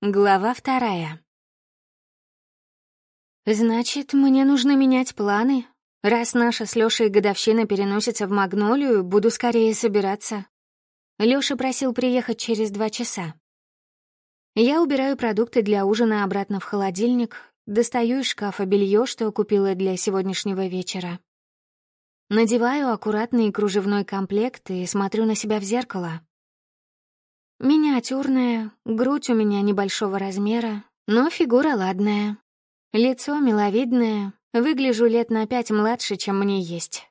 Глава вторая. Значит, мне нужно менять планы. Раз наша с Лёшей годовщина переносится в Магнолию, буду скорее собираться. Лёша просил приехать через два часа. Я убираю продукты для ужина обратно в холодильник, достаю из шкафа белье, что купила для сегодняшнего вечера. Надеваю аккуратный кружевной комплект и смотрю на себя в зеркало. Миниатюрная, грудь у меня небольшого размера, но фигура ладная. Лицо миловидное, выгляжу лет на пять младше, чем мне есть.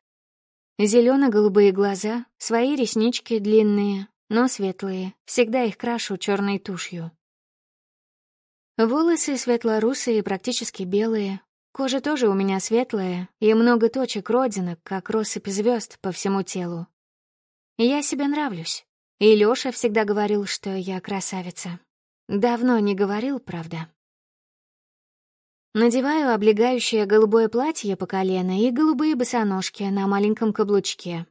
Зелено-голубые глаза, свои реснички длинные, но светлые, всегда их крашу черной тушью. Волосы светло-русые, практически белые. Кожа тоже у меня светлая, и много точек родинок, как россыпь звезд по всему телу. Я себе нравлюсь. И Лёша всегда говорил, что я красавица. Давно не говорил, правда. Надеваю облегающее голубое платье по колено и голубые босоножки на маленьком каблучке.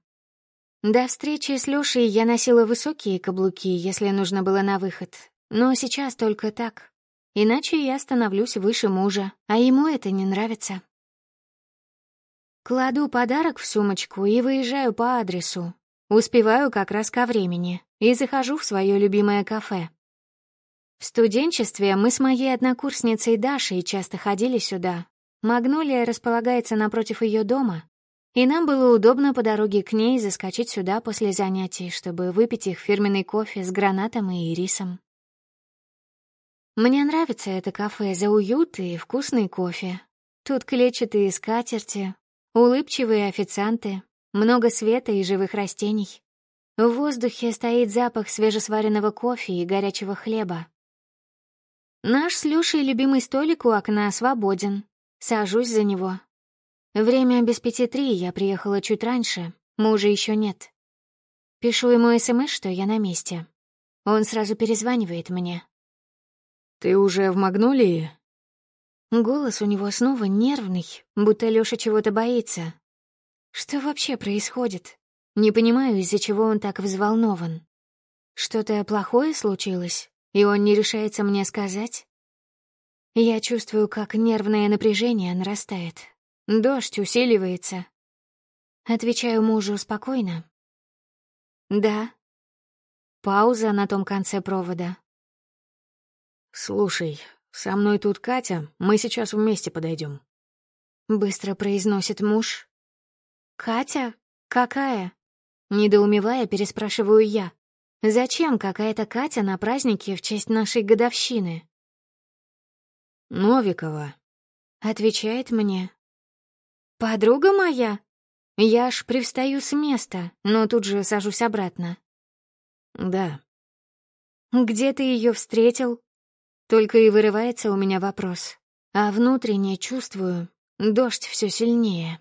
До встречи с Лёшей я носила высокие каблуки, если нужно было на выход. Но сейчас только так. Иначе я становлюсь выше мужа, а ему это не нравится. Кладу подарок в сумочку и выезжаю по адресу, Успеваю как раз ко времени и захожу в свое любимое кафе. В студенчестве мы с моей однокурсницей Дашей часто ходили сюда. Магнолия располагается напротив ее дома, и нам было удобно по дороге к ней заскочить сюда после занятий, чтобы выпить их фирменный кофе с гранатом и рисом. Мне нравится это кафе за уют и вкусный кофе. Тут клетчатые скатерти, улыбчивые официанты, много света и живых растений. В воздухе стоит запах свежесваренного кофе и горячего хлеба. Наш с Люшей любимый столик у окна свободен. Сажусь за него. Время без пяти три, я приехала чуть раньше, мужа еще нет. Пишу ему СМС, что я на месте. Он сразу перезванивает мне. «Ты уже в Магнолии?» Голос у него снова нервный, будто Лёша чего-то боится, что вообще происходит? Не понимаю, из-за чего он так взволнован. Что-то плохое случилось, и он не решается мне сказать? Я чувствую, как нервное напряжение нарастает. Дождь усиливается. Отвечаю мужу спокойно. «Да». Пауза на том конце провода. «Слушай, со мной тут Катя, мы сейчас вместе подойдем. Быстро произносит муж, «Катя? Какая?» Недоумевая, переспрашиваю я. «Зачем какая-то Катя на празднике в честь нашей годовщины?» «Новикова», — отвечает мне. «Подруга моя?» Я аж привстаю с места, но тут же сажусь обратно. «Да». «Где ты ее встретил?» Только и вырывается у меня вопрос. А внутренне чувствую, дождь все сильнее.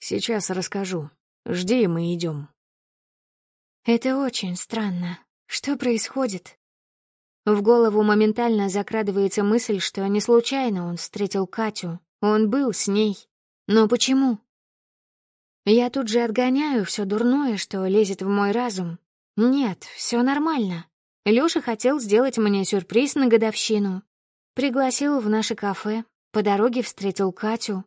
Сейчас расскажу. Жди, и мы идем. Это очень странно. Что происходит? В голову моментально закрадывается мысль, что не случайно он встретил Катю. Он был с ней. Но почему? Я тут же отгоняю все дурное, что лезет в мой разум. Нет, все нормально. Лёша хотел сделать мне сюрприз на годовщину. Пригласил в наше кафе, по дороге встретил Катю,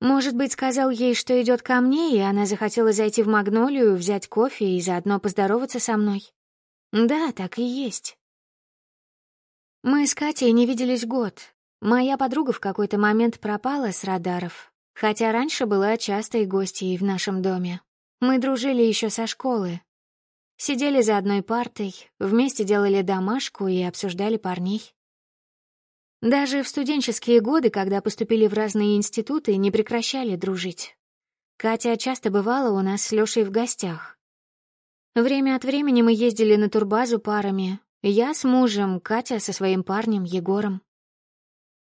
может быть, сказал ей, что идет ко мне, и она захотела зайти в Магнолию, взять кофе и заодно поздороваться со мной. Да, так и есть. Мы с Катей не виделись год. Моя подруга в какой-то момент пропала с радаров, хотя раньше была частой гостьей в нашем доме. Мы дружили еще со школы. Сидели за одной партой, вместе делали домашку и обсуждали парней. Даже в студенческие годы, когда поступили в разные институты, не прекращали дружить. Катя часто бывала у нас с Лёшей в гостях. Время от времени мы ездили на турбазу парами. Я с мужем, Катя со своим парнем Егором.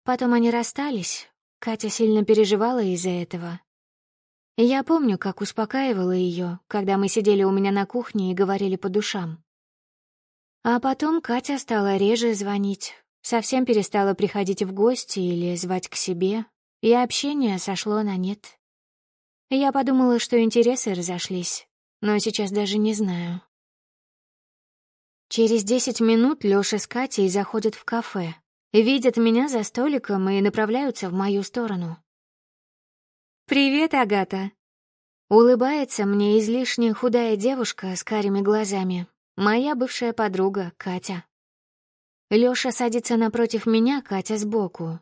Потом они расстались. Катя сильно переживала из-за этого. Я помню, как успокаивала ее, когда мы сидели у меня на кухне и говорили по душам. А потом Катя стала реже звонить, совсем перестала приходить в гости или звать к себе, и общение сошло на нет. Я подумала, что интересы разошлись, но сейчас даже не знаю. Через десять минут Лёша с Катей заходят в кафе, видят меня за столиком и направляются в мою сторону. «Привет, Агата!» Улыбается мне излишне худая девушка с карими глазами, моя бывшая подруга Катя. Лёша садится напротив меня, Катя сбоку.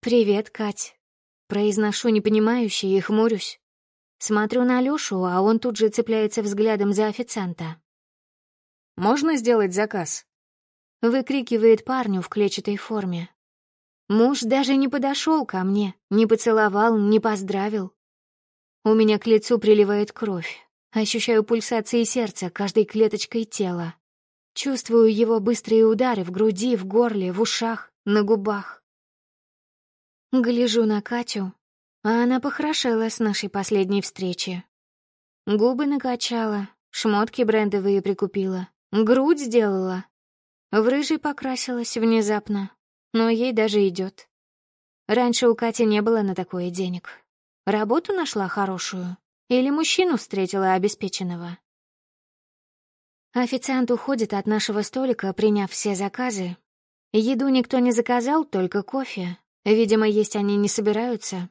«Привет, Кать». Произношу непонимающе и хмурюсь. Смотрю на Лёшу, а он тут же цепляется взглядом за официанта. «Можно сделать заказ?» Выкрикивает парню в клетчатой форме. Муж даже не подошел ко мне, не поцеловал, не поздравил. У меня к лицу приливает кровь. Ощущаю пульсации сердца каждой клеточкой тела. Чувствую его быстрые удары в груди, в горле, в ушах, на губах. Гляжу на Катю, а она похорошела с нашей последней встречи. Губы накачала, шмотки брендовые прикупила, грудь сделала. В рыжий покрасилась внезапно, но ей даже идет. Раньше у Кати не было на такое денег. Работу нашла хорошую? Или мужчину встретила обеспеченного? Официант уходит от нашего столика, приняв все заказы. Еду никто не заказал, только кофе. Видимо, есть они не собираются.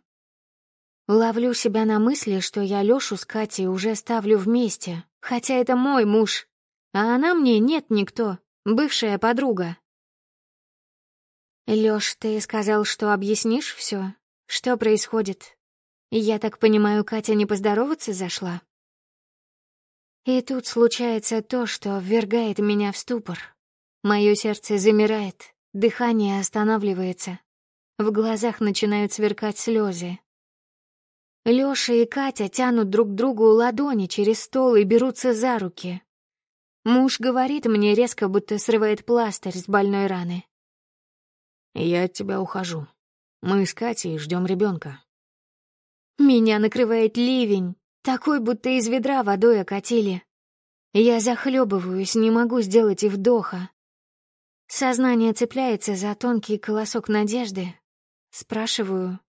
Ловлю себя на мысли, что я Лёшу с Катей уже ставлю вместе, хотя это мой муж, а она мне нет никто, бывшая подруга. Лёш, ты сказал, что объяснишь все, Что происходит? Я так понимаю, Катя не поздороваться зашла? И тут случается то, что ввергает меня в ступор. Мое сердце замирает, дыхание останавливается. В глазах начинают сверкать слезы. Лёша и Катя тянут друг другу ладони через стол и берутся за руки. Муж говорит мне резко, будто срывает пластырь с больной раны. «Я от тебя ухожу. Мы с Катей ждем ребенка. Меня накрывает ливень, такой, будто из ведра водой окатили. Я захлебываюсь, не могу сделать и вдоха. Сознание цепляется за тонкий колосок надежды. Спрашиваю.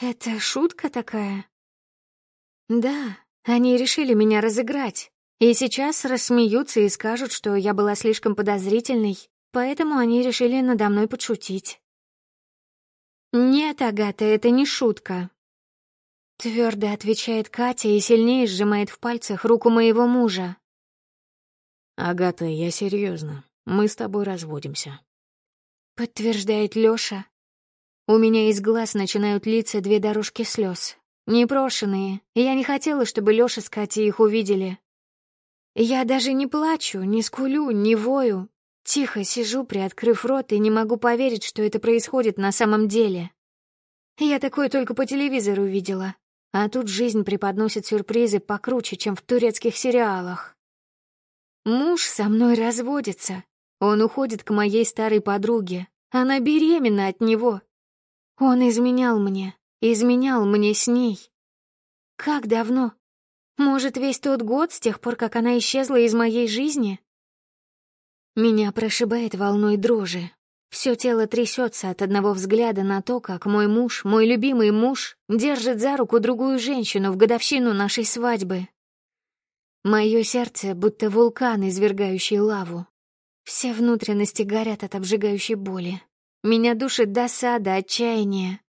«Это шутка такая?» «Да, они решили меня разыграть. И сейчас рассмеются и скажут, что я была слишком подозрительной, поэтому они решили надо мной подшутить». «Нет, Агата, это не шутка. Твердо отвечает Катя и сильнее сжимает в пальцах руку моего мужа. «Агата, я серьезно. Мы с тобой разводимся». Подтверждает Лёша. У меня из глаз начинают литься две дорожки слез. Непрошенные. Я не хотела, чтобы Лёша с Катей их увидели. Я даже не плачу, не скулю, не вою. Тихо сижу, приоткрыв рот, и не могу поверить, что это происходит на самом деле. Я такое только по телевизору видела. А тут жизнь преподносит сюрпризы покруче, чем в турецких сериалах. Муж со мной разводится. Он уходит к моей старой подруге. Она беременна от него. Он изменял мне, изменял мне с ней. Как давно? Может, весь тот год с тех пор, как она исчезла из моей жизни? Меня прошибает волной дрожи. Все тело трясется от одного взгляда на то, как мой муж, мой любимый муж, держит за руку другую женщину в годовщину нашей свадьбы. Мое сердце будто вулкан, извергающий лаву. Все внутренности горят от обжигающей боли. Меня душит досада, отчаяние.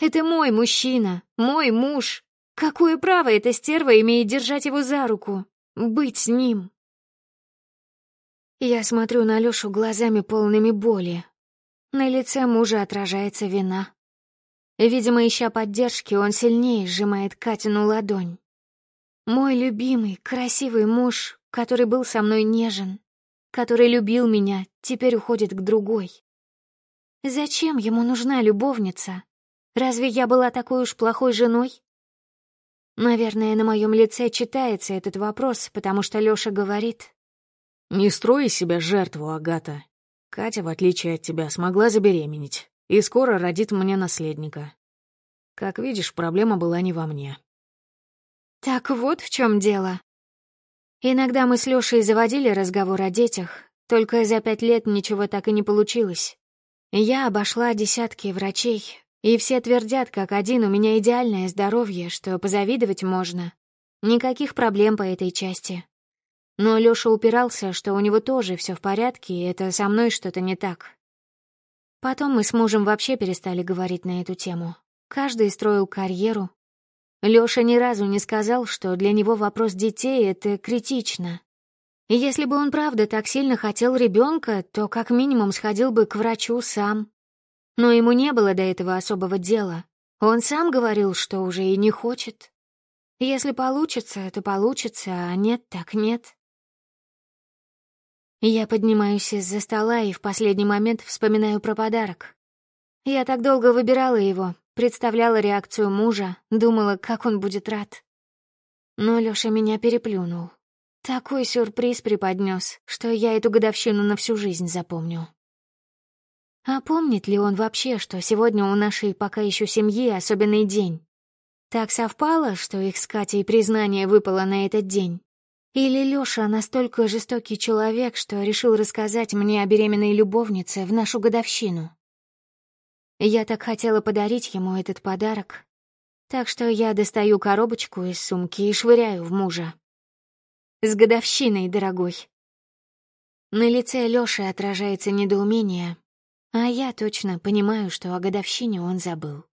Это мой мужчина, мой муж. Какое право эта стерва имеет держать его за руку, быть с ним? Я смотрю на Лёшу глазами полными боли. На лице мужа отражается вина. Видимо, ища поддержки, он сильнее сжимает Катину ладонь. Мой любимый, красивый муж, который был со мной нежен, который любил меня, теперь уходит к другой. Зачем ему нужна любовница? Разве я была такой уж плохой женой? Наверное, на моем лице читается этот вопрос, потому что Лёша говорит, «Не строй себя жертву, Агата. Катя, в отличие от тебя, смогла забеременеть и скоро родит мне наследника. Как видишь, проблема была не во мне». Так вот в чем дело. Иногда мы с Лёшей заводили разговор о детях, только за пять лет ничего так и не получилось. Я обошла десятки врачей, и все твердят, как один, у меня идеальное здоровье, что позавидовать можно. Никаких проблем по этой части. Но Лёша упирался, что у него тоже все в порядке, и это со мной что-то не так. Потом мы с мужем вообще перестали говорить на эту тему. Каждый строил карьеру. Лёша ни разу не сказал, что для него вопрос детей — это критично. И если бы он правда так сильно хотел ребенка, то как минимум сходил бы к врачу сам. Но ему не было до этого особого дела. Он сам говорил, что уже и не хочет. Если получится, то получится, а нет, так нет. Я поднимаюсь из-за стола и в последний момент вспоминаю про подарок. Я так долго выбирала его, представляла реакцию мужа, думала, как он будет рад. Но Лёша меня переплюнул. Такой сюрприз преподнёс, что я эту годовщину на всю жизнь запомню. А помнит ли он вообще, что сегодня у нашей пока еще семьи особенный день? Так совпало, что их с Катей признание выпало на этот день. Или Лёша настолько жестокий человек, что решил рассказать мне о беременной любовнице в нашу годовщину. Я так хотела подарить ему этот подарок, так что я достаю коробочку из сумки и швыряю в мужа. С годовщиной, дорогой. На лице Лёши отражается недоумение, а я точно понимаю, что о годовщине он забыл.